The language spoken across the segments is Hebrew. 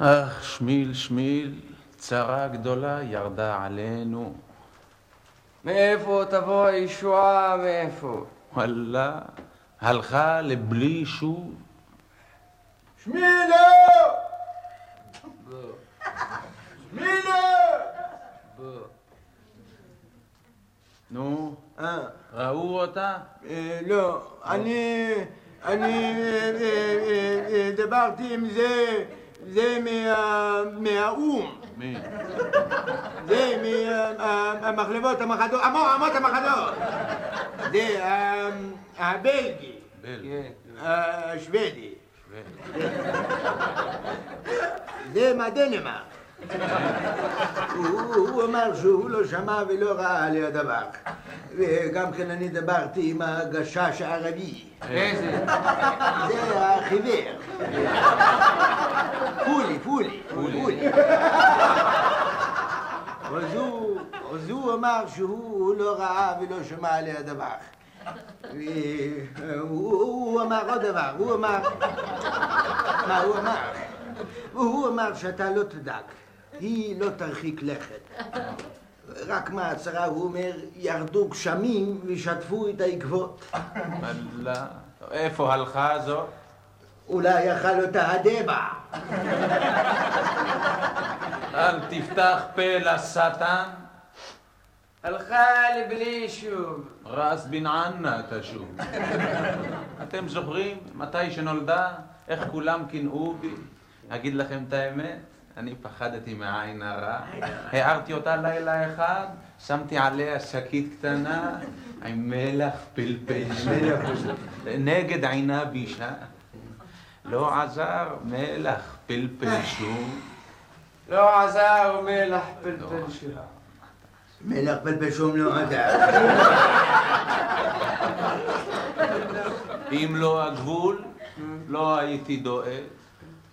אך, שמיל, שמיל, צרה גדולה ירדה עלינו. מאיפה תבוא הישועה, מאיפה? וואלה, הלכה לבלי שוב. שמילו! שמילו! נו, אה, ראו אותה? אה, לא, אני... אני אה, אה, דיברתי עם זה... זה מה- מהאו"ם. זה מהמחלבות המחדות, עמו- עמות המחדות. זה אה, הבלגי, בל. כן. השוודי. זה מהדנמרק. הוא- אמר שהוא לא שמע ולא ראה על הדבר. וגם כן אני דיברתי עם הגשש הערבי. איזה? זה החיוור. פולי, פולי, פולי. אז הוא, אז הוא אמר שהוא לא ראה ולא שמע על הדבר. והוא הוא אמר עוד דבר, הוא אמר, מה הוא אמר? הוא אמר שאתה לא תדאג, היא לא תרחיק לכת. רק מההצהרה הוא אומר, ירדו גשמים ושטפו את העקבות. וואלה, איפה הלכה זאת? אולי אכל אותה הדבע. אל תפתח פה לשטן, הלכה לבלי שוב. רס בן ענה תשוב. אתם זוכרים מתי שנולדה, איך כולם קינאו בי? אגיד לכם את האמת, אני פחדתי מהעין הרע. הערתי אותה לילה אחד, שמתי עליה שקית קטנה עם מלח פלפל נגד עינה בישה. לא עזר מלח פלפל שום. לא עזר מלח פלפל שוב. מלח פלפל שום לא עזר. אם לא הגבול, לא הייתי דואג.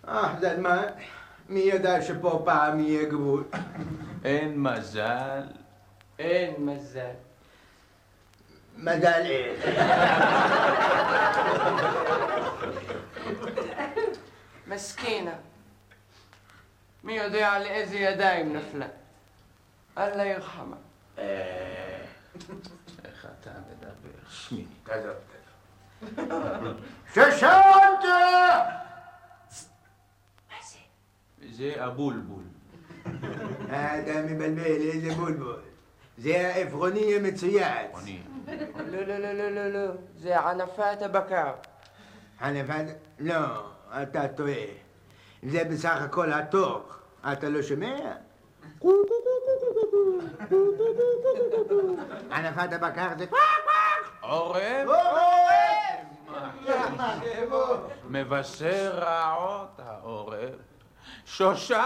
אה, זה מה? מי ידע שפה פעם יהיה גבול? אין מזל. אין מזל. מזל אין. מסכינה. מי יודע לאיזה ידיים נפלה. אללה ירחמה. איך אתה מדבר? שמי. ששנת! זה הבולבול. אתה מבלבל, איזה בולבול. זה העפרוני המצויץ. לא, לא, לא, לא, לא, לא. זה ענפת הבקר. חנפת... לא, אתה טועה. זה בסך הכל התוך. אתה לא שומע? ענפת הבקר זה... עורב? מבשר רעות העורב. שושנקה!